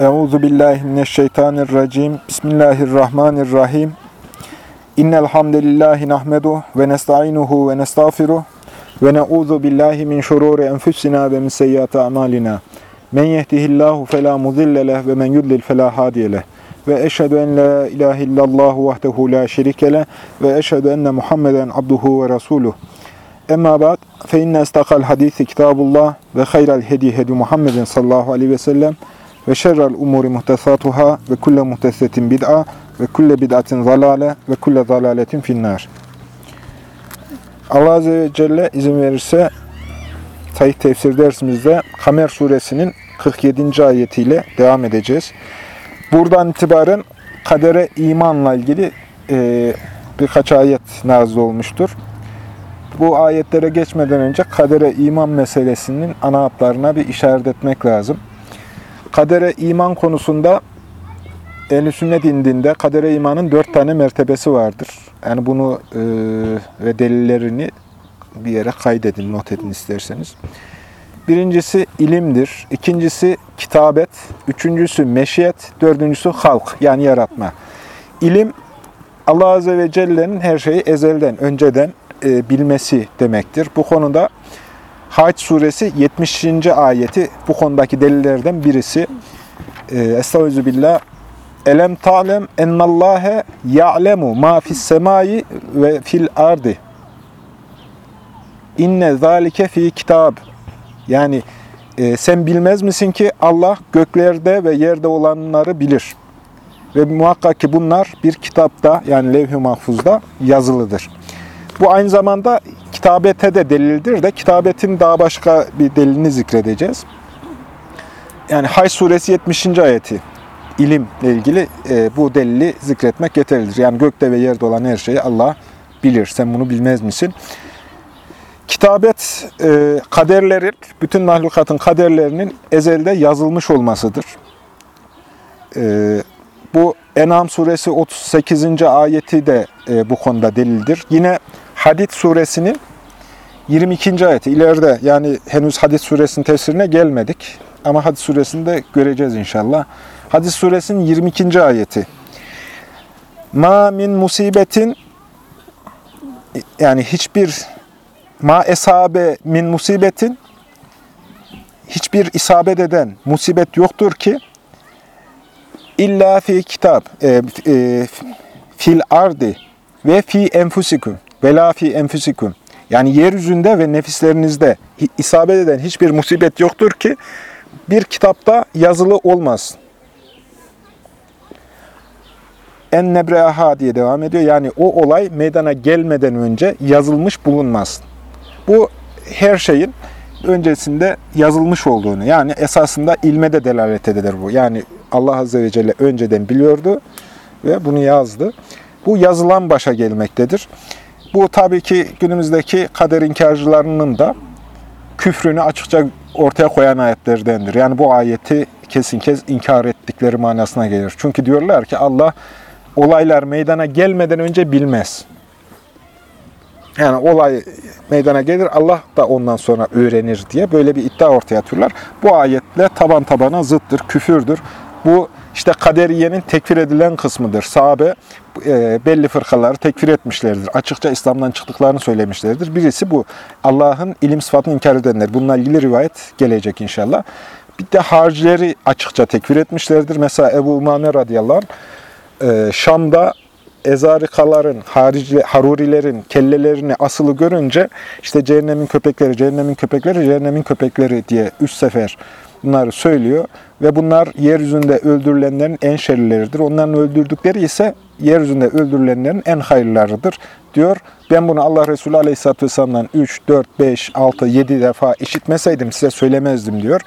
Euzu billahi mineşşeytanirracim. Bismillahirrahmanirrahim. İnnel hamdelellahi nahmedu ve nestainuhu ve nestağfiruh ve na'uzu billahi min şururi enfusina ve min seyyiati amalina. Men yehdihillahu fela mudille leh ve men yudlil fela hadiye leh. Ve eşhedü en la ilahe illallah vahdehu la şerike leh ve eşhedü enne Muhammeden abduhu ve resuluh. Emma ba'd fe inne istakal hadisi kitabullah ve hayral hedi hedi Muhammedin sallallahu aleyhi ve sellem ve şerrel umuri muhtesatuhâ ve kulle muhtesetin bid'a ve kulle bid'atin zalale ve kulle zalaletin finnâr. Allah Azze ve Celle izin verirse Sahih tefsir dersimizde Kamer suresinin 47. ayetiyle devam edeceğiz. Buradan itibaren kadere imanla ilgili e, birkaç ayet nazil olmuştur. Bu ayetlere geçmeden önce kadere iman meselesinin ana hatlarına bir işaret etmek lazım. Kadere iman konusunda ehl sünnet indinde kadere imanın dört tane mertebesi vardır. Yani bunu e, ve delillerini bir yere kaydedin, not edin isterseniz. Birincisi ilimdir, ikincisi kitabet, üçüncüsü meşiyet, dördüncüsü halk yani yaratma. İlim Allah Azze ve Celle'nin her şeyi ezelden, önceden e, bilmesi demektir. Bu konuda Haç suresi 70. ayeti bu konudaki delillerden birisi. E, Estağfirullah. Elem ta'lem ennallâhe ya'lemu ma fis semai ve fil ardi. İnne zâlike fi kitab. Yani e, sen bilmez misin ki Allah göklerde ve yerde olanları bilir. Ve muhakkak ki bunlar bir kitapta yani levh-i mahfuzda yazılıdır. Bu aynı zamanda kitabete de delildir de kitabetin daha başka bir delilini zikredeceğiz. Yani Hay suresi 70. ayeti ilimle ilgili e, bu delili zikretmek yeterlidir. Yani gökte ve yerde olan her şeyi Allah bilir. Sen bunu bilmez misin? Kitabet e, kaderlerin, bütün mahlukatın kaderlerinin ezelde yazılmış olmasıdır. E, bu En'am suresi 38. ayeti de e, bu konuda delildir. Yine Hadid suresinin 22. ayeti ileride yani henüz Hadid suresinin tefsirine gelmedik. Ama Hadid suresini de göreceğiz inşallah. Hadis suresinin 22. ayeti. Ma min musibetin yani hiçbir ma esabe min musibetin hiçbir isabet eden musibet yoktur ki illa fi kitap e, e, fil ardi ve fi enfusikum ve la fi enfusikum yani yeryüzünde ve nefislerinizde isabet eden hiçbir musibet yoktur ki bir kitapta yazılı olmaz. En nebreaha diye devam ediyor. Yani o olay meydana gelmeden önce yazılmış bulunmaz. Bu her şeyin öncesinde yazılmış olduğunu, yani esasında ilme de delalet eder bu. Yani Allah Azze ve Celle önceden biliyordu ve bunu yazdı. Bu yazılan başa gelmektedir. Bu tabii ki günümüzdeki kader inkarcılarının da küfrünü açıkça ortaya koyan ayetlerdendir. Yani bu ayeti kesin kez inkar ettikleri manasına gelir. Çünkü diyorlar ki Allah olaylar meydana gelmeden önce bilmez. Yani olay meydana gelir, Allah da ondan sonra öğrenir diye böyle bir iddia ortaya atıyorlar. Bu ayetle taban tabana zıttır, küfürdür. Bu işte kaderiyenin tekfir edilen kısmıdır. Sahabe e, belli fırkaları tekfir etmişlerdir. Açıkça İslam'dan çıktıklarını söylemişlerdir. Birisi bu. Allah'ın ilim sıfatını inkar edenler. Bununla ilgili rivayet gelecek inşallah. Bir de haricileri açıkça tekfir etmişlerdir. Mesela Ebu Umame radıyallahu anh, e, Şam'da ezarikaların, harici, harurilerin kellelerini asılı görünce işte cehennemin köpekleri, cehennemin köpekleri, cehennemin köpekleri diye üç sefer bunları söylüyor. Ve bunlar yeryüzünde öldürülenlerin en şerlileridir. Onların öldürdükleri ise yeryüzünde öldürülenlerin en hayırlarıdır diyor. Ben bunu Allah Resulü Aleyhisselatü Vesselam'dan 3, 4, 5, 6, 7 defa işitmeseydim size söylemezdim diyor.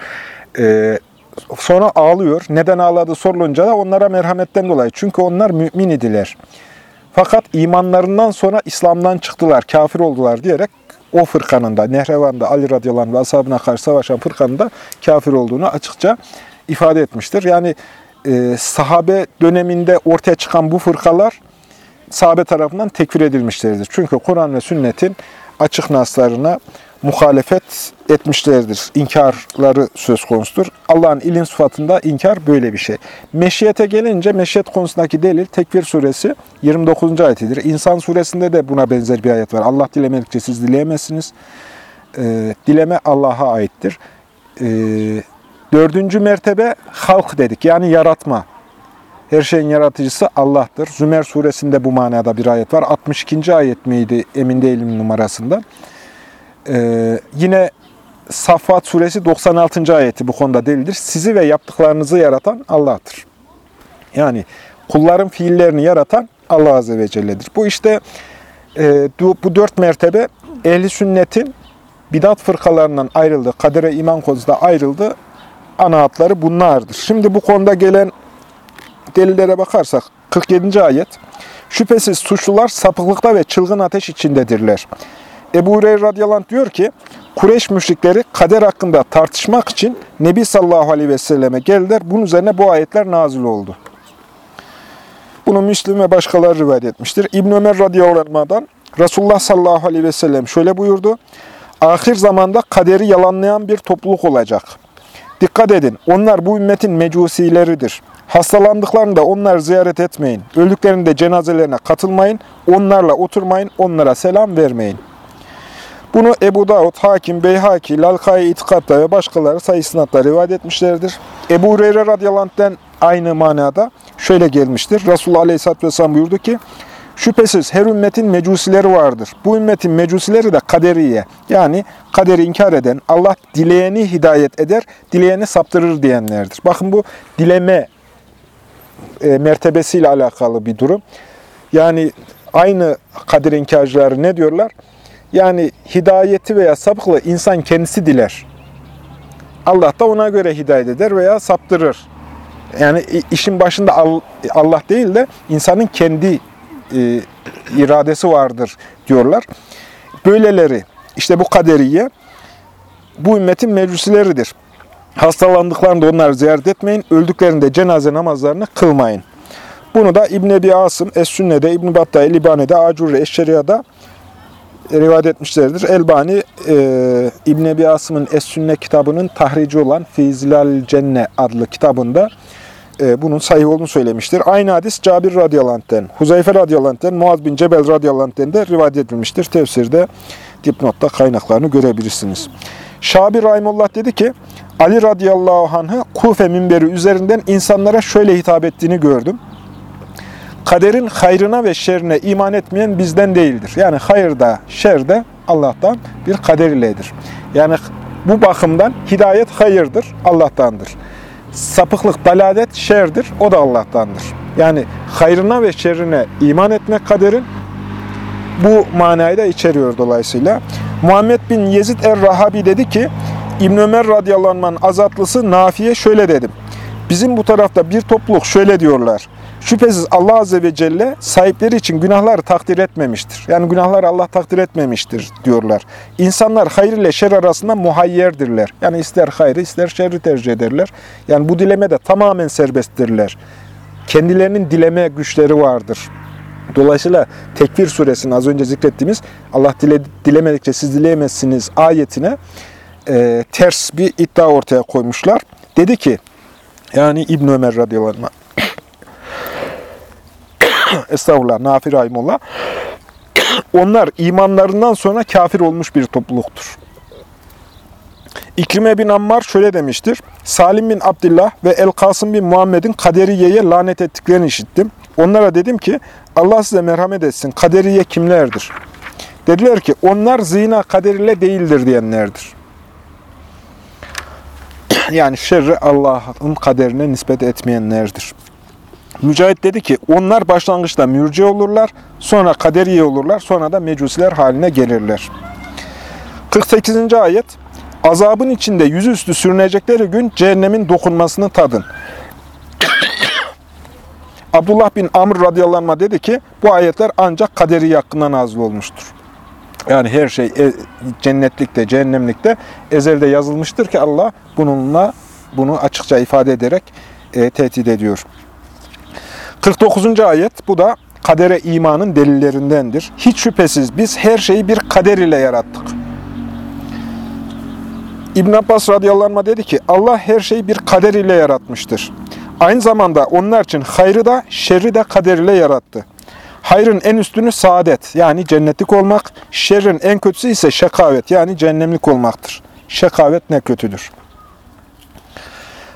Ee, sonra ağlıyor. Neden ağladı sorulunca da onlara merhametten dolayı. Çünkü onlar mümin idiler. Fakat imanlarından sonra İslam'dan çıktılar, kafir oldular diyerek o fırkanın da, Nehrevan'da Ali radıyallahu ve ashabına karşı savaşan fırkanın da kafir olduğunu açıkça ifade etmiştir. Yani e, sahabe döneminde ortaya çıkan bu fırkalar sahabe tarafından tekfir edilmişlerdir. Çünkü Kur'an ve sünnetin açık naslarına muhalefet etmişlerdir. İnkarları söz konusudur. Allah'ın ilim sıfatında inkar böyle bir şey. Meşiyete gelince meşiyet konusundaki delil Tekvir suresi 29. ayetidir. İnsan suresinde de buna benzer bir ayet var. Allah dilemedikçe siz dileyemezsiniz. Ee, dileme Allah'a aittir. Ee, dördüncü mertebe halk dedik. Yani yaratma. Her şeyin yaratıcısı Allah'tır. Zümer suresinde bu manada bir ayet var. 62. ayet miydi emin değilim numarasında. Ee, yine Safat suresi 96. ayeti bu konuda delildir. Sizi ve yaptıklarınızı yaratan Allah'tır. Yani kulların fiillerini yaratan Allah Azze ve Celle'dir. Bu işte e, bu dört mertebe ehli sünnetin bidat fırkalarından ayrıldı, kadere iman konusunda ayrıldı. Ana hatları bunlardır. Şimdi bu konuda gelen delillere bakarsak 47. ayet Şüphesiz suçlular sapıklıkta ve çılgın ateş içindedirler. Ebu Hureyre radıyallahu diyor ki Kureyş müşrikleri kader hakkında tartışmak için Nebi sallallahu aleyhi ve selleme geldiler. Bunun üzerine bu ayetler nazil oldu. Bunu Müslüm ve başkaları rivayet etmiştir. İbn Ömer radıyallahu anh'dan Resulullah sallallahu aleyhi ve sellem şöyle buyurdu. Ahir zamanda kaderi yalanlayan bir topluluk olacak. Dikkat edin, onlar bu ümmetin mecusileridir. Hastalandıklarında onları ziyaret etmeyin. Öldüklerinde cenazelerine katılmayın. Onlarla oturmayın. Onlara selam vermeyin. Bunu Ebu Davud, Hakim, Beyhaki, Lalkai İtikad'da ve başkaları sayısınatla rivayet etmişlerdir. Ebu Hureyre radıyallahu anh'den aynı manada şöyle gelmiştir. Resulullah aleyhisselatü vesselam buyurdu ki, Şüphesiz her ümmetin mecusileri vardır. Bu ümmetin mecusileri de kaderiye. Yani kaderi inkar eden, Allah dileyeni hidayet eder, dileyeni saptırır diyenlerdir. Bakın bu dileme e, mertebesiyle alakalı bir durum. Yani aynı kadir inkarcıları ne diyorlar? Yani hidayeti veya sapıklığı insan kendisi diler. Allah da ona göre hidayet eder veya saptırır. Yani işin başında Allah değil de insanın kendi e, iradesi vardır diyorlar. Böyleleri, işte bu kaderiye, bu ümmetin meclisileridir. Hastalandıklarında onları ziyaret etmeyin, öldüklerinde cenaze namazlarını kılmayın. Bunu da İbn Ebi Asım Es-Sünne'de, İbn Battah Libani'de, Acurre Eşşeriya'da rivayet etmişlerdir. Elbani e, İbn Ebi Asım'ın Es-Sünne kitabının tahrici olan Fizilal Cenne adlı kitabında e, bunun sahih olduğunu söylemiştir. Aynı hadis Cabir radıyallahu Huzeyfe radıyallahu Muaz bin Cebel radıyallahu de rivayet edilmiştir. Tefsirde dipnotta kaynaklarını görebilirsiniz. Şabi Rahimullah dedi ki, Ali radıyallahu anh'ı Kufe minberi üzerinden insanlara şöyle hitap ettiğini gördüm. Kaderin hayrına ve şerrine iman etmeyen bizden değildir. Yani hayırda, şerde Allah'tan bir kader iledir. Yani bu bakımdan hidayet hayırdır, Allah'tandır. Sapıklık, dalalet, şerdir, o da Allah'tandır. Yani hayrına ve şerrine iman etmek kaderin bu manayı da içeriyor dolayısıyla. Muhammed bin Yezid er-Rahabi dedi ki, İbn Ömer radıyallahu azatlısı Nafi'ye şöyle dedim. Bizim bu tarafta bir topluluk şöyle diyorlar. Şüphesiz Allah Azze ve Celle sahipleri için günahları takdir etmemiştir. Yani günahları Allah takdir etmemiştir diyorlar. İnsanlar hayır ile şer arasında muhayyerdirler. Yani ister hayrı ister şerri tercih ederler. Yani bu dileme de tamamen serbesttirler. Kendilerinin dileme güçleri vardır. Dolayısıyla Tekvir suresinin az önce zikrettiğimiz Allah dile, dilemedikçe siz dileyemezsiniz ayetine e, ters bir iddia ortaya koymuşlar. Dedi ki yani İbn Ömer radıyallahu anh estağfurullah, Nafi Rahimullah. Onlar imanlarından sonra kafir olmuş bir topluluktur. İkrime bin Ammar şöyle demiştir. Salim bin Abdullah ve El-Kasım bin Muhammed'in Kaderiye'ye lanet ettiklerini işittim. Onlara dedim ki Allah size merhamet etsin. Kaderiye kimlerdir? Dediler ki onlar zina kaderiyle değildir diyenlerdir. Yani şerri Allah'ın kaderine nispet etmeyenlerdir. Mücahit dedi ki onlar başlangıçta mürci olurlar, sonra kaderiye olurlar, sonra da mecusiler haline gelirler. 48. ayet Azabın içinde yüzüstü sürünecekleri gün cehennemin dokunmasını tadın. Abdullah bin Amr radıyallahu anh dedi ki bu ayetler ancak kaderi hakkında nazil olmuştur. Yani her şey e, cennetlikte, cehennemlikte ezelde yazılmıştır ki Allah bununla bunu açıkça ifade ederek e, tehdit ediyor. 49. ayet bu da kadere imanın delillerindendir. Hiç şüphesiz biz her şeyi bir kader ile yarattık. İbn Abbas radıyallahu dedi ki Allah her şeyi bir kader ile yaratmıştır. Aynı zamanda onlar için hayrı da şerri de kader ile yarattı. Hayrın en üstünü saadet yani cennetlik olmak, şerrin en kötüsü ise şekavet yani cehennemlik olmaktır. Şekavet ne kötüdür.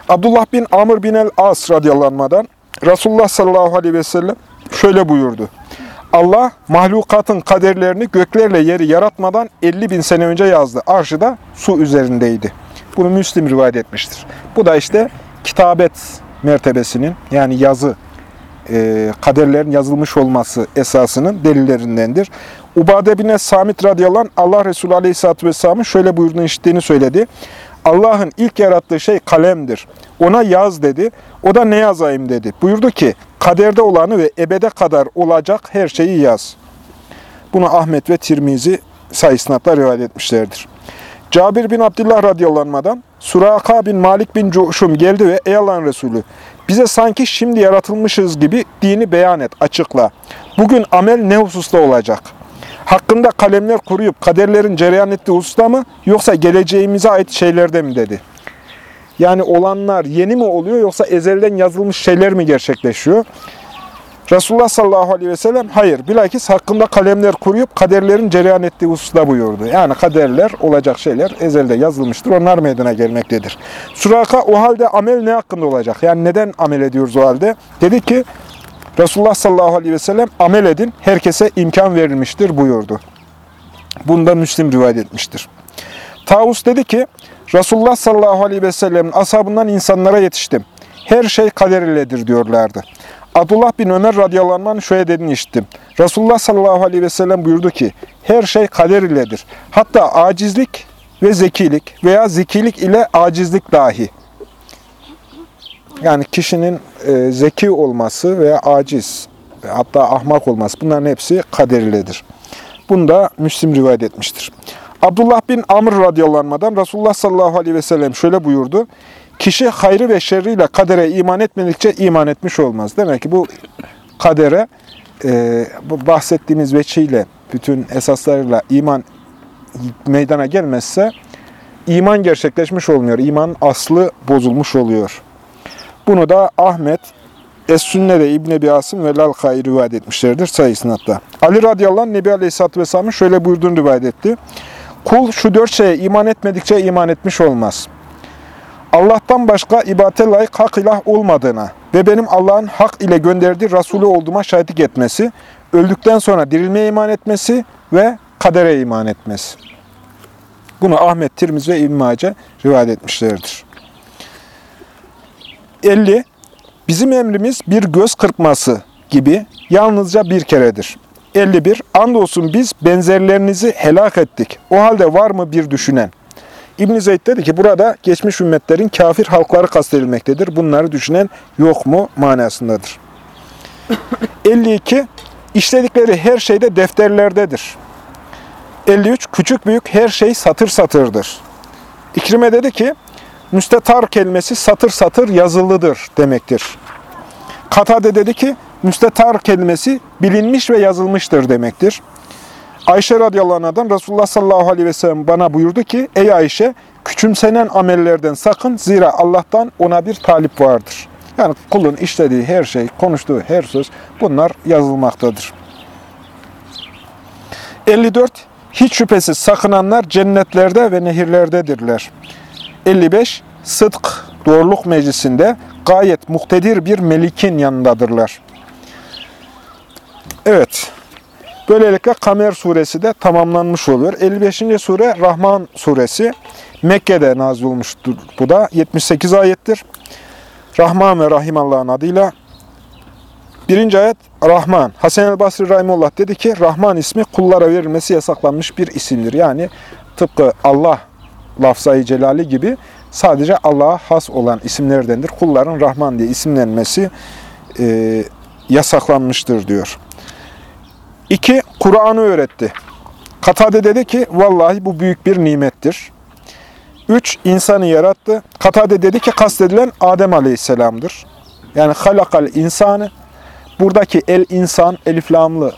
Abdullah bin Amr bin el-As radıyallahu anh'dan Resulullah sallallahu aleyhi ve sellem şöyle buyurdu. Allah mahlukatın kaderlerini göklerle yeri yaratmadan 50 bin sene önce yazdı. Arşı da su üzerindeydi. Bunu Müslim rivayet etmiştir. Bu da işte kitabet mertebesinin yani yazı e, kaderlerin yazılmış olması esasının delillerindendir. Ubade bin Samit radıyallahu Allah Resulü aleyhisselatü vesselamın şöyle buyurduğunu işittiğini söyledi. Allah'ın ilk yarattığı şey kalemdir. Ona yaz dedi. O da ne yazayım dedi. Buyurdu ki kaderde olanı ve ebede kadar olacak her şeyi yaz. Bunu Ahmet ve Tirmizi sayısınatla rivayet etmişlerdir. Cabir bin Abdullah radıyallahu anh'dan Suraka bin Malik bin Cuhşum geldi ve ey Allah'ın Resulü bize sanki şimdi yaratılmışız gibi dini beyan et, açıkla. Bugün amel ne hususta olacak? Hakkında kalemler kuruyup kaderlerin cereyan ettiği hususta mı yoksa geleceğimize ait şeylerde mi dedi. Yani olanlar yeni mi oluyor yoksa ezelden yazılmış şeyler mi gerçekleşiyor? Resulullah sallallahu aleyhi ve sellem hayır bilakis hakkında kalemler kuruyup kaderlerin cereyan ettiği hususta buyurdu. Yani kaderler olacak şeyler ezelde yazılmıştır. Onlar meydana gelmektedir. Suraka o halde amel ne hakkında olacak? Yani neden amel ediyoruz o halde? Dedi ki Resulullah sallallahu aleyhi ve sellem amel edin herkese imkan verilmiştir buyurdu. Bunda Müslim rivayet etmiştir. Tavus dedi ki Resulullah sallallahu aleyhi ve sellemin ashabından insanlara yetiştim. Her şey kader iledir diyorlardı. Abdullah bin Ömer radıyallahu şöyle dediğini işittim. Resulullah sallallahu aleyhi ve sellem buyurdu ki, her şey kader iledir. Hatta acizlik ve zekilik veya zekilik ile acizlik dahi. Yani kişinin e, zeki olması veya aciz, hatta ahmak olması bunların hepsi kader iledir. Bunu da Müslim rivayet etmiştir. Abdullah bin Amr radıyallahu anh'dan Resulullah sallallahu aleyhi ve sellem şöyle buyurdu. Kişi hayrı ve şerriyle kadere iman etmedikçe iman etmiş olmaz. Demek ki bu kadere e, bu bahsettiğimiz veçiyle, bütün esaslarıyla iman meydana gelmezse iman gerçekleşmiş olmuyor. İman aslı bozulmuş oluyor. Bunu da Ahmet, Es-Sünne'de İbn Ebi Asım ve Lalkai rivayet etmişlerdir sayısınatta. Ali radıyallahu anh Nebi Aleyhisselatü Vesselam'ın şöyle buyurduğunu rivayet etti. Kul şu dört şeye iman etmedikçe iman etmiş olmaz. Allah'tan başka ibadete layık hak ilah olmadığına ve benim Allah'ın hak ile gönderdiği Resulü olduğuma şahitlik etmesi, öldükten sonra dirilmeye iman etmesi ve kadere iman etmesi. Bunu Ahmet, Tirmiz ve İbn Mace rivayet etmişlerdir. 50. Bizim emrimiz bir göz kırpması gibi yalnızca bir keredir. 51. Andolsun biz benzerlerinizi helak ettik. O halde var mı bir düşünen? İbn Zeyd dedi ki burada geçmiş ümmetlerin kafir halkları kastedilmektedir. Bunları düşünen yok mu manasındadır. 52. İşledikleri her şeyde defterlerdedir. 53. Küçük büyük her şey satır satırdır. İkrime dedi ki müstetar kelimesi satır satır yazılıdır demektir. Katade dedi ki müstetar kelimesi bilinmiş ve yazılmıştır demektir. Ayşe radıyallahu anh'dan Resulullah sallallahu aleyhi ve sellem bana buyurdu ki Ey Ayşe küçümsenen amellerden sakın zira Allah'tan ona bir talip vardır. Yani kulun işlediği her şey, konuştuğu her söz bunlar yazılmaktadır. 54. Hiç şüphesiz sakınanlar cennetlerde ve nehirlerdedirler. 55. Sıdk, doğruluk meclisinde gayet muhtedir bir melikin yanındadırlar. Evet. Böylelikle Kamer suresi de tamamlanmış oluyor. 55. sure Rahman suresi. Mekke'de nazil olmuştur. Bu da 78 ayettir. Rahman ve Rahim Allah'ın adıyla. Birinci ayet Rahman. Hasan el Basri Rahimullah dedi ki Rahman ismi kullara verilmesi yasaklanmış bir isimdir. Yani tıpkı Allah lafzayı celali gibi sadece Allah'a has olan isimlerdendir. Kulların Rahman diye isimlenmesi e, yasaklanmıştır diyor. İki, Kur'an'ı öğretti. Katade dedi ki, vallahi bu büyük bir nimettir. Üç, insanı yarattı. Katade dedi ki, kastedilen Adem Aleyhisselam'dır. Yani halakal insanı, buradaki el insan, elif lamlı,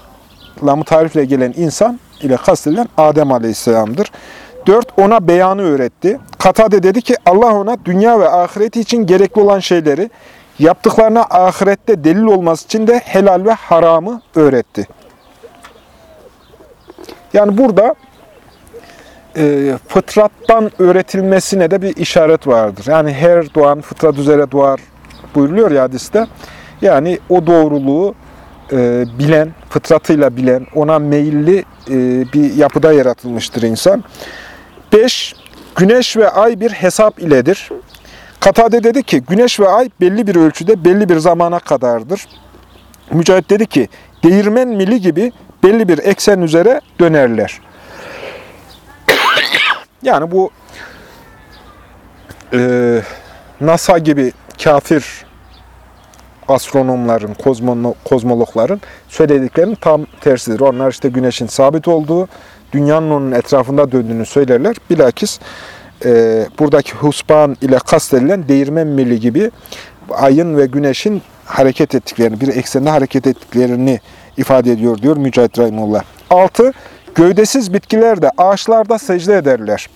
lamı tarifle gelen insan ile kastedilen Adem Aleyhisselam'dır. Dört, ona beyanı öğretti. Katade dedi ki Allah ona dünya ve ahireti için gerekli olan şeyleri, yaptıklarına ahirette delil olması için de helal ve haramı öğretti. Yani burada e, fıtrattan öğretilmesine de bir işaret vardır. Yani her doğan fıtrat üzere doğar buyuruluyor ya hadiste. Yani o doğruluğu e, bilen, fıtratıyla bilen, ona meyilli e, bir yapıda yaratılmıştır insan. 5. Güneş ve ay bir hesap iledir. Katade dedi ki, güneş ve ay belli bir ölçüde, belli bir zamana kadardır. Mücahit dedi ki, değirmen mili gibi belli bir eksen üzere dönerler. yani bu e, NASA gibi kafir astronomların, kozmono, kozmologların söylediklerinin tam tersidir. Onlar işte güneşin sabit olduğu, dünyanın onun etrafında döndüğünü söylerler. Bilakis e, buradaki husban ile kastedilen değirmen mili gibi ayın ve güneşin hareket ettiklerini, bir eksende hareket ettiklerini ifade ediyor diyor Mücahit Rahimullah. 6. Gövdesiz bitkiler de ağaçlarda secde ederler.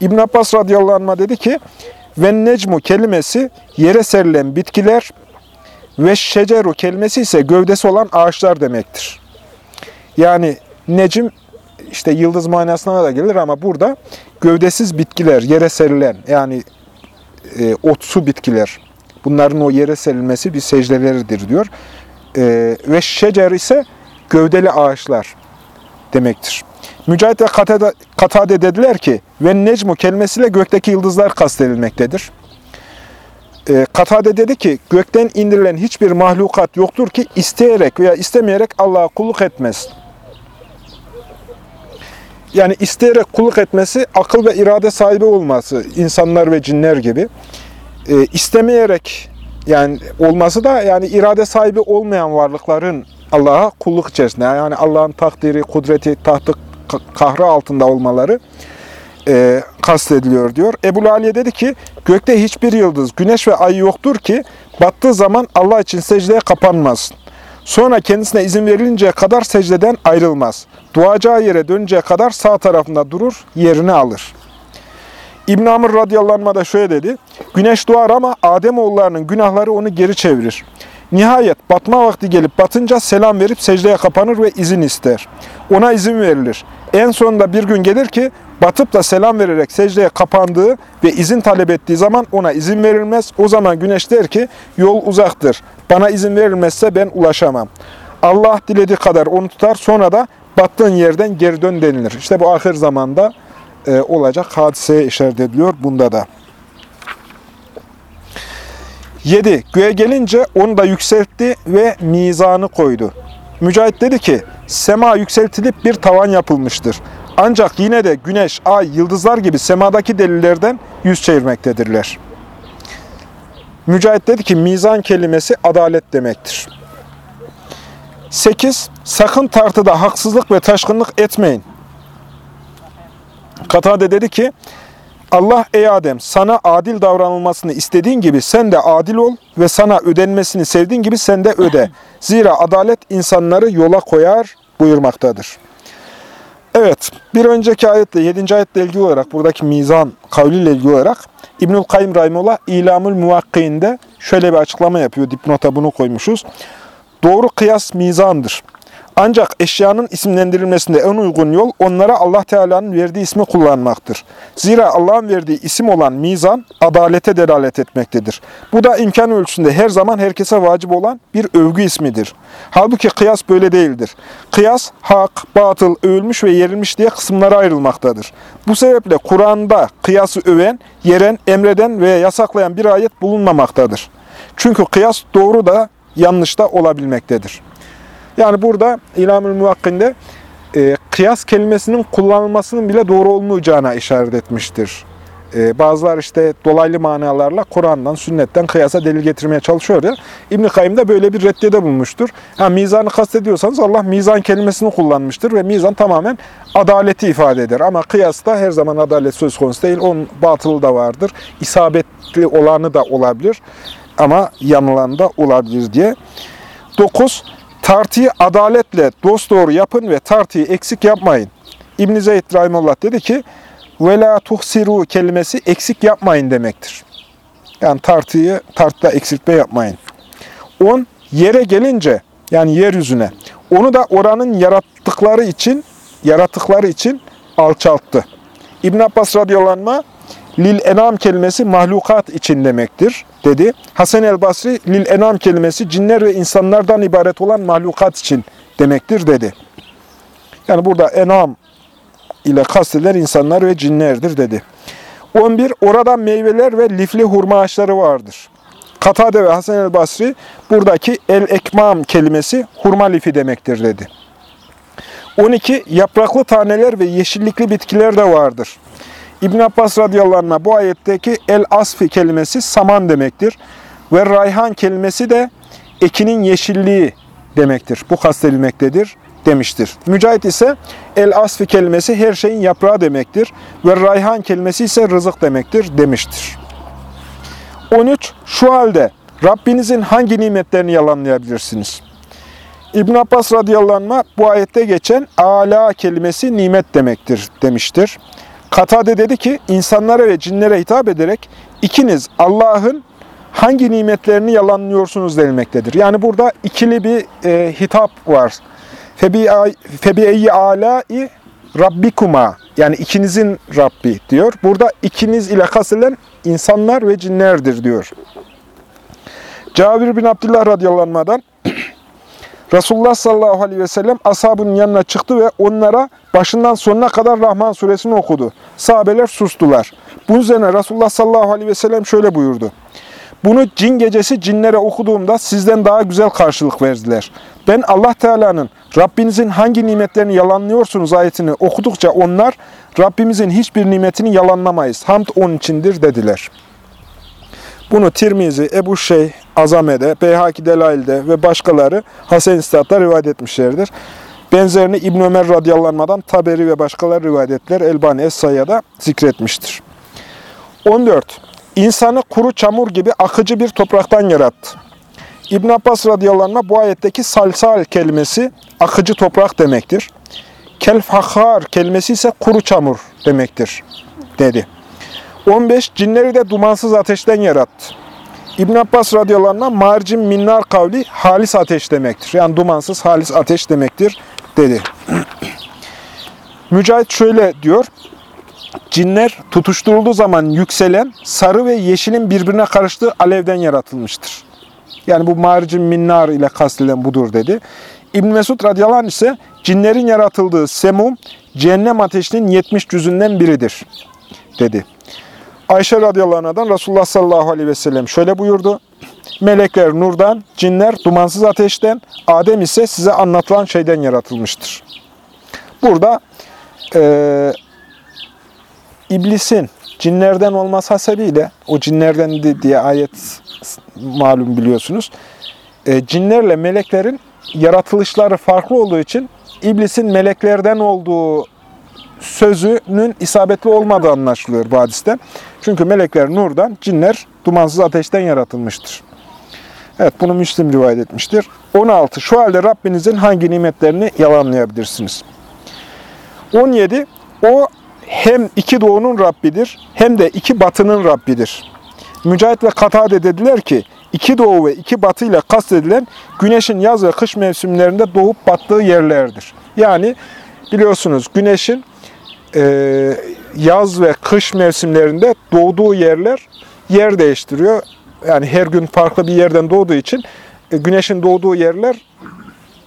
İbn Abbas radıyallahu anh dedi ki, ve necmu kelimesi yere serilen bitkiler ve şeceru kelimesi ise gövdesi olan ağaçlar demektir. Yani necim işte yıldız manasına da gelir ama burada gövdesiz bitkiler, yere serilen yani e, otsu bitkiler, bunların o yere serilmesi bir secdeleridir diyor. E, ve şecer ise gövdeli ağaçlar demektir. Mücahit ve Katade, dediler ki ve necmu kelimesiyle gökteki yıldızlar kastedilmektedir. E, Katade dedi ki gökten indirilen hiçbir mahlukat yoktur ki isteyerek veya istemeyerek Allah'a kulluk etmez. Yani isteyerek kulluk etmesi akıl ve irade sahibi olması insanlar ve cinler gibi. E, istemeyerek yani olması da yani irade sahibi olmayan varlıkların Allah'a kulluk içerisinde. Yani Allah'ın takdiri, kudreti, tahtı, kahrı altında olmaları e, kastediliyor diyor. Ebu Aliye dedi ki, gökte hiçbir yıldız, güneş ve ay yoktur ki battığı zaman Allah için secdeye kapanmasın. Sonra kendisine izin verilinceye kadar secdeden ayrılmaz. Duacağı yere dönünceye kadar sağ tarafında durur, yerini alır. İbn Amr radıyallahu da şöyle dedi. Güneş doğar ama Adem oğullarının günahları onu geri çevirir. Nihayet batma vakti gelip batınca selam verip secdeye kapanır ve izin ister. Ona izin verilir. En sonunda bir gün gelir ki batıp da selam vererek secdeye kapandığı ve izin talep ettiği zaman ona izin verilmez. O zaman güneş der ki yol uzaktır. Bana izin verilmezse ben ulaşamam. Allah dilediği kadar onu tutar. Sonra da battığın yerden geri dön denilir. İşte bu ahir zamanda e, olacak hadiseye işaret ediliyor bunda da. 7. Göğe gelince onu da yükseltti ve mizanı koydu. Mücahit dedi ki, sema yükseltilip bir tavan yapılmıştır. Ancak yine de güneş, ay, yıldızlar gibi semadaki delillerden yüz çevirmektedirler. Mücahit dedi ki, mizan kelimesi adalet demektir. 8. Sakın tartıda haksızlık ve taşkınlık etmeyin. Katade dedi ki, Allah ey Adem sana adil davranılmasını istediğin gibi sen de adil ol ve sana ödenmesini sevdiğin gibi sen de öde. Zira adalet insanları yola koyar buyurmaktadır. Evet, bir önceki ayetle, 7. ayetle ilgili olarak, buradaki mizan kavliyle ilgili olarak İbnül Kayyum Rahimullah İlamül Muvakki'inde şöyle bir açıklama yapıyor. Dipnota bunu koymuşuz. Doğru kıyas mizandır. Ancak eşyanın isimlendirilmesinde en uygun yol onlara Allah Teala'nın verdiği ismi kullanmaktır. Zira Allah'ın verdiği isim olan mizan adalete delalet etmektedir. Bu da imkan ölçüsünde her zaman herkese vacip olan bir övgü ismidir. Halbuki kıyas böyle değildir. Kıyas hak, batıl, övülmüş ve yerilmiş diye kısımlara ayrılmaktadır. Bu sebeple Kur'an'da kıyası öven, yeren, emreden veya yasaklayan bir ayet bulunmamaktadır. Çünkü kıyas doğru da yanlış da olabilmektedir. Yani burada İlamül Muvakkinde e, kıyas kelimesinin kullanılmasının bile doğru olmayacağına işaret etmiştir. E, bazılar işte dolaylı manalarla Kur'an'dan, sünnetten kıyasa delil getirmeye çalışıyor ya. İbn-i Kayyım da böyle bir reddede bulmuştur. Yani mizanı kastediyorsanız Allah mizan kelimesini kullanmıştır ve mizan tamamen adaleti ifade eder. Ama kıyasta her zaman adalet söz konusu değil. Onun batılı da vardır. İsabetli olanı da olabilir ama yanılan da olabilir diye 9. Tartıyı adaletle dosdoğru yapın ve tartıyı eksik yapmayın. İbn-i Zeyd Rahimullah dedi ki, وَلَا تُخْسِرُوا kelimesi eksik yapmayın demektir. Yani tartıyı, tartıda eksiltme yapmayın. 10. Yere gelince, yani yeryüzüne, onu da oranın yarattıkları için, yarattıkları için alçalttı. İbn Abbas radıyallahu anh, lil enam kelimesi mahlukat için demektir dedi. Hasan el Basri lil enam kelimesi cinler ve insanlardan ibaret olan mahlukat için demektir dedi. Yani burada enam ile kastedilen insanlar ve cinlerdir dedi. 11. Orada meyveler ve lifli hurma ağaçları vardır. Katade ve Hasan el Basri buradaki el ekmam kelimesi hurma lifi demektir dedi. 12. Yapraklı taneler ve yeşillikli bitkiler de vardır. İbn Abbas radıyallahu anh bu ayetteki el asfi kelimesi saman demektir. Ve rayhan kelimesi de ekinin yeşilliği demektir. Bu kastedilmektedir demiştir. Mücahit ise el asfi kelimesi her şeyin yaprağı demektir. Ve rayhan kelimesi ise rızık demektir demiştir. 13. Şu halde Rabbinizin hangi nimetlerini yalanlayabilirsiniz? İbn Abbas radıyallahu anh bu ayette geçen ala kelimesi nimet demektir demiştir. Katade dedi ki insanlara ve cinlere hitap ederek ikiniz Allah'ın hangi nimetlerini yalanlıyorsunuz denilmektedir. Yani burada ikili bir e, hitap var. Febi'eyyi alâ'i rabbikuma yani ikinizin Rabbi diyor. Burada ikiniz ile kastedilen insanlar ve cinlerdir diyor. Cabir bin Abdullah radıyallahu anh'dan Resulullah sallallahu aleyhi ve sellem ashabının yanına çıktı ve onlara başından sonuna kadar Rahman suresini okudu. Sahabeler sustular. Bunun üzerine Resulullah sallallahu aleyhi ve sellem şöyle buyurdu. Bunu cin gecesi cinlere okuduğumda sizden daha güzel karşılık verdiler. Ben Allah Teala'nın Rabbinizin hangi nimetlerini yalanlıyorsunuz ayetini okudukça onlar Rabbimizin hiçbir nimetini yalanlamayız. Hamd onun içindir dediler. Bunu Tirmizi, Ebu Şeyh, Azame'de, Beyhaki Delail'de ve başkaları Hasen İstat'ta rivayet etmişlerdir. Benzerini İbn Ömer radıyallahu Taberi ve başkaları rivayet ettiler. Elbani Es-Sayya'da zikretmiştir. 14. İnsanı kuru çamur gibi akıcı bir topraktan yarattı. İbn Abbas radıyallahu bu ayetteki salsal kelimesi akıcı toprak demektir. Kelfahar kelimesi ise kuru çamur demektir dedi. 15. Cinleri de dumansız ateşten yarattı. İbn Abbas radıyallahu anh minnar kavli halis ateş demektir. Yani dumansız halis ateş demektir dedi. Mücahit şöyle diyor. Cinler tutuşturulduğu zaman yükselen sarı ve yeşilin birbirine karıştığı alevden yaratılmıştır. Yani bu marcim minnar ile kastedilen budur dedi. İbn Mesud radıyallahu ise cinlerin yaratıldığı semum cehennem ateşinin 70 cüzünden biridir dedi. Ayşe radıyallahu anh'dan Resulullah sallallahu aleyhi ve sellem şöyle buyurdu. Melekler nurdan, cinler dumansız ateşten, Adem ise size anlatılan şeyden yaratılmıştır. Burada e, iblisin cinlerden olması hasebiyle, o cinlerden diye ayet malum biliyorsunuz, e, cinlerle meleklerin yaratılışları farklı olduğu için iblisin meleklerden olduğu sözünün isabetli olmadığı anlaşılıyor bu hadisten. Çünkü melekler nurdan, cinler dumansız ateşten yaratılmıştır. Evet bunu Müslim rivayet etmiştir. 16. Şu halde Rabbinizin hangi nimetlerini yalanlayabilirsiniz? 17. O hem iki doğunun Rabbidir hem de iki batının Rabbidir. Mücahit ve Katade dediler ki iki doğu ve iki batı ile kastedilen güneşin yaz ve kış mevsimlerinde doğup battığı yerlerdir. Yani biliyorsunuz güneşin e, yaz ve kış mevsimlerinde doğduğu yerler yer değiştiriyor. Yani her gün farklı bir yerden doğduğu için e, güneşin doğduğu yerler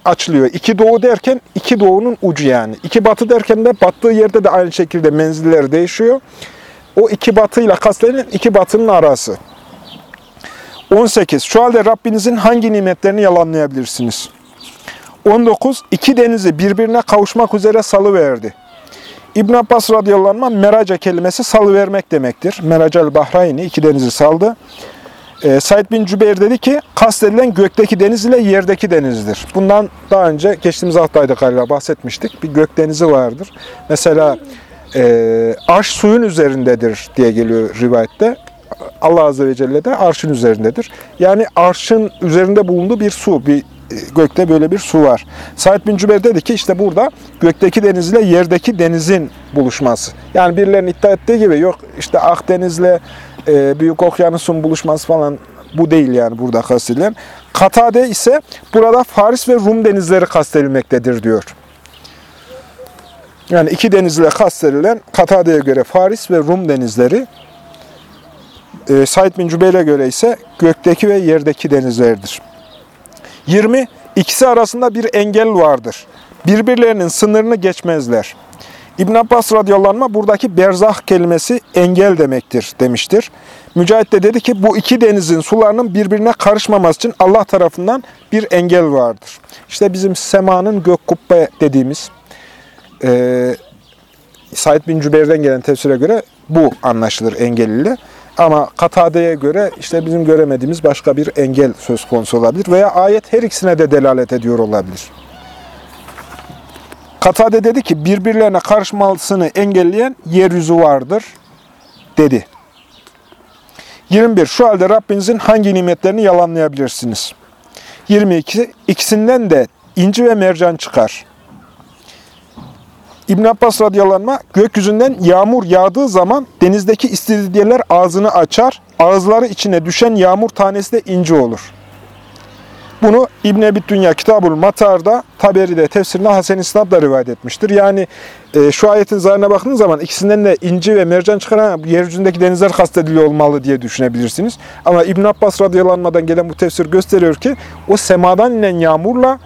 açılıyor. İki doğu derken iki doğunun ucu yani. İki batı derken de battığı yerde de aynı şekilde menziller değişiyor. O iki batıyla kastedilen iki batının arası. 18. Şu halde Rabbinizin hangi nimetlerini yalanlayabilirsiniz? 19. İki denizi birbirine kavuşmak üzere salıverdi. İbn Abbas radıyallahu anh meraca kelimesi salıvermek demektir. Meracal Bahrayni iki denizi saldı. E, Said bin Cübeyr dedi ki kastedilen gökteki deniz ile yerdeki denizdir. Bundan daha önce geçtiğimiz haftaydı galiba bahsetmiştik. Bir gök denizi vardır. Mesela e, arş suyun üzerindedir diye geliyor rivayette. Allah Azze ve Celle de arşın üzerindedir. Yani arşın üzerinde bulunduğu bir su, bir gökte böyle bir su var. Said bin Cübeyr dedi ki işte burada gökteki deniz ile yerdeki denizin buluşması. Yani birilerinin iddia ettiği gibi yok işte Akdeniz'le e, Büyük Okyanus'un buluşması falan bu değil yani burada kastedilen. Katade ise burada Faris ve Rum denizleri kastedilmektedir diyor. Yani iki denizle kastedilen Katade'ye göre Faris ve Rum denizleri, e, Said bin Cübeyr'e göre ise gökteki ve yerdeki denizlerdir. 20. İkisi arasında bir engel vardır. Birbirlerinin sınırını geçmezler. İbn Abbas radıyallahu anh buradaki berzah kelimesi engel demektir demiştir. Mücahit de dedi ki bu iki denizin sularının birbirine karışmaması için Allah tarafından bir engel vardır. İşte bizim semanın gök kubbe dediğimiz e, Said bin Cübeyr'den gelen tefsire göre bu anlaşılır engel ile. Ama Katade'ye göre işte bizim göremediğimiz başka bir engel söz konusu olabilir. Veya ayet her ikisine de delalet ediyor olabilir. Katade dedi ki birbirlerine karışmasını engelleyen yeryüzü vardır dedi. 21. Şu halde Rabbinizin hangi nimetlerini yalanlayabilirsiniz? 22. İkisinden de inci ve mercan çıkar. İbn Abbas radıyallahu gökyüzünden yağmur yağdığı zaman denizdeki istiridyeler ağzını açar, ağızları içine düşen yağmur tanesi de inci olur. Bunu İbn Ebi Dünya Kitabul Matar'da Taberi'de tefsirine Hasan İsnad da rivayet etmiştir. Yani e, şu ayetin zahirine baktığınız zaman ikisinden de inci ve mercan çıkaran yeryüzündeki denizler kastediliyor olmalı diye düşünebilirsiniz. Ama İbn Abbas radıyallahu gelen bu tefsir gösteriyor ki o semadan inen yağmurla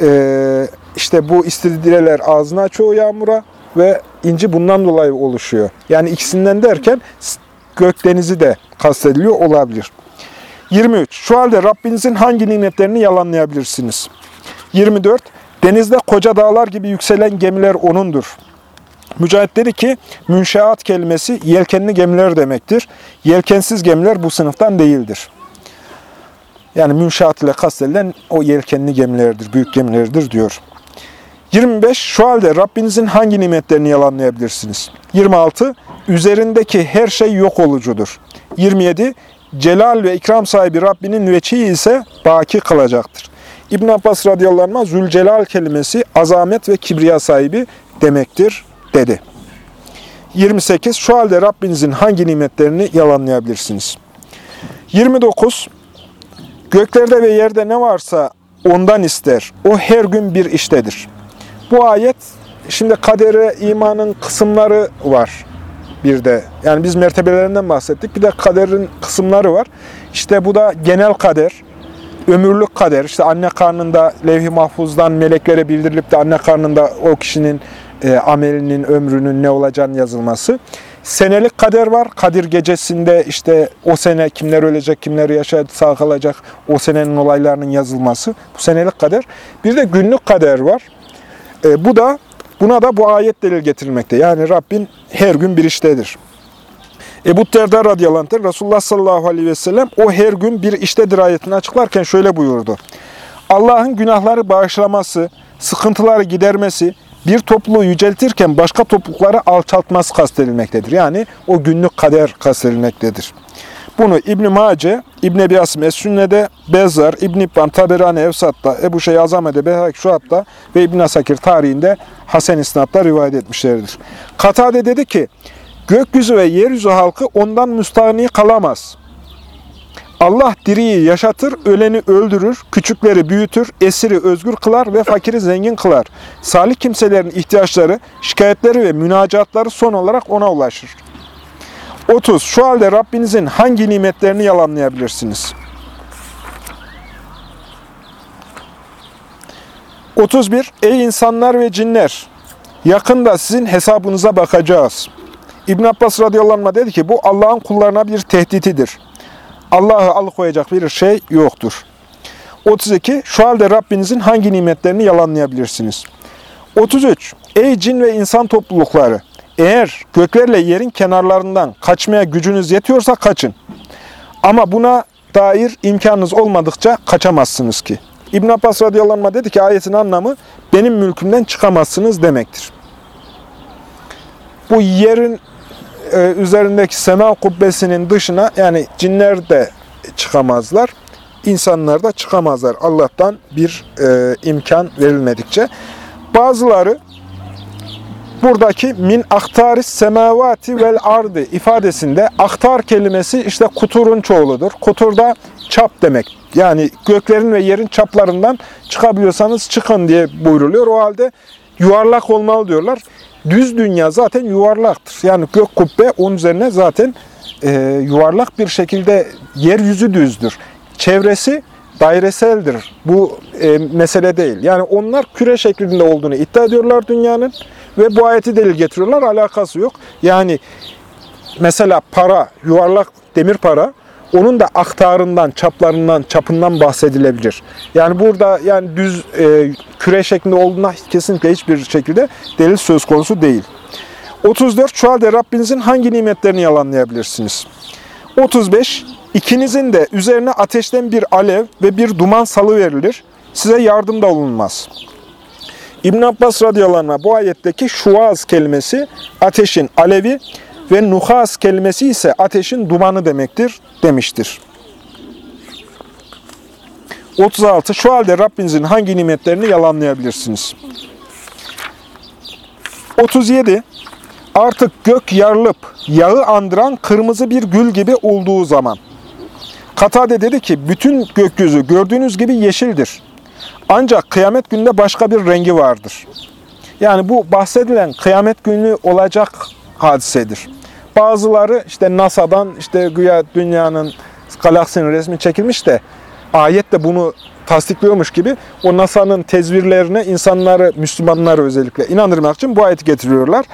e, işte bu istiridyeler ağzını açıyor yağmura ve inci bundan dolayı oluşuyor. Yani ikisinden derken gök denizi de kastediliyor olabilir. 23. Şu halde Rabbinizin hangi nimetlerini yalanlayabilirsiniz? 24. Denizde koca dağlar gibi yükselen gemiler O'nundur. Mücahit dedi ki, münşeat kelimesi yelkenli gemiler demektir. Yelkensiz gemiler bu sınıftan değildir. Yani münşeat ile kastedilen o yelkenli gemilerdir, büyük gemilerdir diyor. 25. Şu halde Rabbinizin hangi nimetlerini yalanlayabilirsiniz? 26. Üzerindeki her şey yok olucudur. 27. Celal ve ikram sahibi Rabbinin veçiyi ise baki kılacaktır. İbn Abbas radıyallahu anh Zülcelal kelimesi azamet ve kibriya sahibi demektir dedi. 28. Şu halde Rabbinizin hangi nimetlerini yalanlayabilirsiniz? 29. Göklerde ve yerde ne varsa ondan ister. O her gün bir iştedir. Bu ayet, şimdi kadere imanın kısımları var bir de. Yani biz mertebelerinden bahsettik. Bir de kaderin kısımları var. İşte bu da genel kader, ömürlük kader. İşte anne karnında levh-i mahfuzdan meleklere bildirilip de anne karnında o kişinin e, amelinin, ömrünün ne olacağını yazılması. Senelik kader var. Kadir gecesinde işte o sene kimler ölecek, kimler yaşayıp sağ kalacak, o senenin olaylarının yazılması. Bu senelik kader. Bir de günlük kader var. E, bu da buna da bu ayet delil getirilmekte. Yani Rabbin her gün bir iştedir. Ebu Derda radıyallahu anh, Resulullah sallallahu aleyhi ve sellem o her gün bir iştedir ayetini açıklarken şöyle buyurdu. Allah'ın günahları bağışlaması, sıkıntıları gidermesi, bir topluluğu yüceltirken başka toplulukları alçaltması kastedilmektedir. Yani o günlük kader kastedilmektedir. Bunu İbn-i Mace, İbn-i Ebi Asım Es-Sünne'de, İbn-i İbban, Taberani Evsat'ta, Ebu Şey Azame'de, Behak Şuab'da ve İbn Asakir tarihinde Hasen İsnat'ta rivayet etmişlerdir. Katade dedi ki, gökyüzü ve yeryüzü halkı ondan müstahni kalamaz. Allah diriyi yaşatır, öleni öldürür, küçükleri büyütür, esiri özgür kılar ve fakiri zengin kılar. Salih kimselerin ihtiyaçları, şikayetleri ve münacatları son olarak ona ulaşır. 30. Şu halde Rabbinizin hangi nimetlerini yalanlayabilirsiniz? 31. Ey insanlar ve cinler! Yakında sizin hesabınıza bakacağız. İbn Abbas radıyallahu anh dedi ki bu Allah'ın kullarına bir tehditidir. Allah'ı alıkoyacak bir şey yoktur. 32. Şu halde Rabbinizin hangi nimetlerini yalanlayabilirsiniz? 33. Ey cin ve insan toplulukları! Eğer göklerle yerin kenarlarından kaçmaya gücünüz yetiyorsa kaçın. Ama buna dair imkanınız olmadıkça kaçamazsınız ki. İbn Abbas radıyallahu anh dedi ki ayetin anlamı benim mülkümden çıkamazsınız demektir. Bu yerin e, üzerindeki sema kubbesinin dışına yani cinler de çıkamazlar. insanlar da çıkamazlar Allah'tan bir e, imkan verilmedikçe. Bazıları buradaki min aktaris semavati vel ardı ifadesinde aktar kelimesi işte kuturun çoğuludur. Kutur da çap demek. Yani göklerin ve yerin çaplarından çıkabiliyorsanız çıkın diye buyruluyor. O halde yuvarlak olmalı diyorlar. Düz dünya zaten yuvarlaktır. Yani gök kubbe onun üzerine zaten e, yuvarlak bir şekilde yeryüzü düzdür. Çevresi daireseldir. Bu e, mesele değil. Yani onlar küre şeklinde olduğunu iddia ediyorlar dünyanın ve bu ayeti delil getiriyorlar. Alakası yok. Yani mesela para, yuvarlak demir para onun da aktarından, çaplarından, çapından bahsedilebilir. Yani burada yani düz e, küre şeklinde olduğuna kesinlikle hiçbir şekilde delil söz konusu değil. 34. Şu halde Rabbinizin hangi nimetlerini yalanlayabilirsiniz? 35. İkinizin de üzerine ateşten bir alev ve bir duman salı verilir. Size yardım da olunmaz. İbn Abbas radıyallahu bu ayetteki şuaz kelimesi ateşin alevi ve nuhas kelimesi ise ateşin dumanı demektir demiştir. 36. Şu halde Rabbinizin hangi nimetlerini yalanlayabilirsiniz? 37. Artık gök yarılıp yağı andıran kırmızı bir gül gibi olduğu zaman. Katade dedi ki bütün gökyüzü gördüğünüz gibi yeşildir. Ancak kıyamet gününde başka bir rengi vardır. Yani bu bahsedilen kıyamet günü olacak hadisedir. Bazıları işte NASA'dan işte güya dünyanın galaksinin resmi çekilmiş de ayet de bunu tasdikliyormuş gibi o NASA'nın tezvirlerine insanları, Müslümanları özellikle inandırmak için bu ayeti getiriyorlar.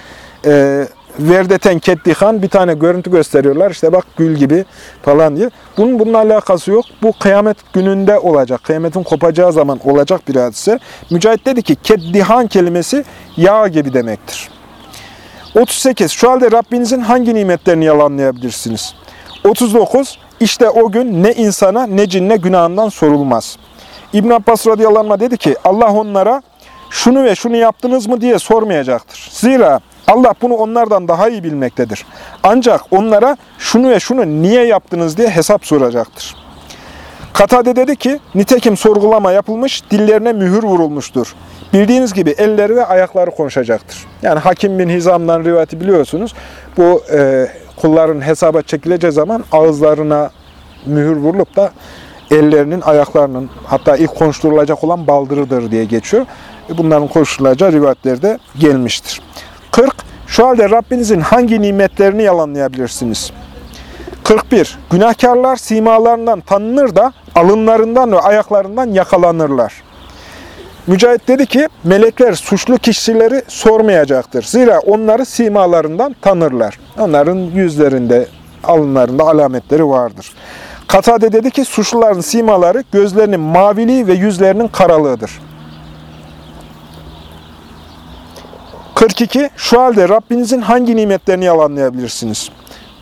Ee, Verdeten Kettihan bir tane görüntü gösteriyorlar. İşte bak gül gibi falan diye. Bunun bununla alakası yok. Bu kıyamet gününde olacak. Kıyametin kopacağı zaman olacak bir hadise. Mücahit dedi ki Keddihan kelimesi yağ gibi demektir. 38. Şu halde Rabbinizin hangi nimetlerini yalanlayabilirsiniz? 39. İşte o gün ne insana ne cinne günahından sorulmaz. İbn Abbas radıyallahu anh dedi ki Allah onlara şunu ve şunu yaptınız mı diye sormayacaktır. Zira Allah bunu onlardan daha iyi bilmektedir. Ancak onlara şunu ve şunu niye yaptınız diye hesap soracaktır. Katade dedi ki, nitekim sorgulama yapılmış, dillerine mühür vurulmuştur. Bildiğiniz gibi elleri ve ayakları konuşacaktır. Yani Hakim bin Hizam'dan rivayeti biliyorsunuz. Bu e, kulların hesaba çekileceği zaman ağızlarına mühür vurulup da ellerinin, ayaklarının hatta ilk konuşturulacak olan baldırıdır diye geçiyor. Bunların konuşturulacağı rivayetlerde gelmiştir. 40. Şu halde Rabbinizin hangi nimetlerini yalanlayabilirsiniz? 41. Günahkarlar simalarından tanınır da alınlarından ve ayaklarından yakalanırlar. Mücahit dedi ki melekler suçlu kişileri sormayacaktır. Zira onları simalarından tanırlar. Onların yüzlerinde, alınlarında alametleri vardır. Katade dedi ki suçluların simaları gözlerinin maviliği ve yüzlerinin karalığıdır. 42. Şu halde Rabbinizin hangi nimetlerini yalanlayabilirsiniz?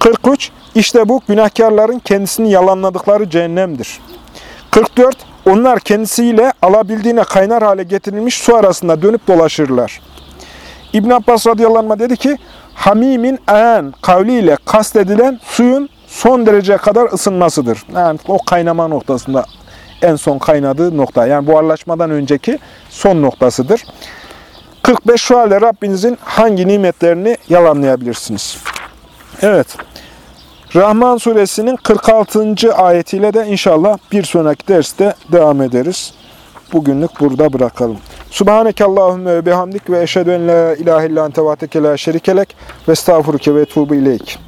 43. İşte bu günahkarların kendisini yalanladıkları cehennemdir. 44. Onlar kendisiyle alabildiğine kaynar hale getirilmiş su arasında dönüp dolaşırlar. İbn Abbas radıyallahu dedi ki, Hamimin en kavliyle kastedilen suyun son derece kadar ısınmasıdır. Yani o kaynama noktasında en son kaynadığı nokta. Yani buharlaşmadan önceki son noktasıdır. 45 şu halde Rabbinizin hangi nimetlerini yalanlayabilirsiniz? Evet. Rahman suresinin 46. ayetiyle de inşallah bir sonraki derste devam ederiz. Bugünlük burada bırakalım. Subhaneke Allahümme ve bihamdik ve eşhedü en la ilahe illa ente vahdeke la şerikelek ve estağfuruke ve tuğbu ileyk.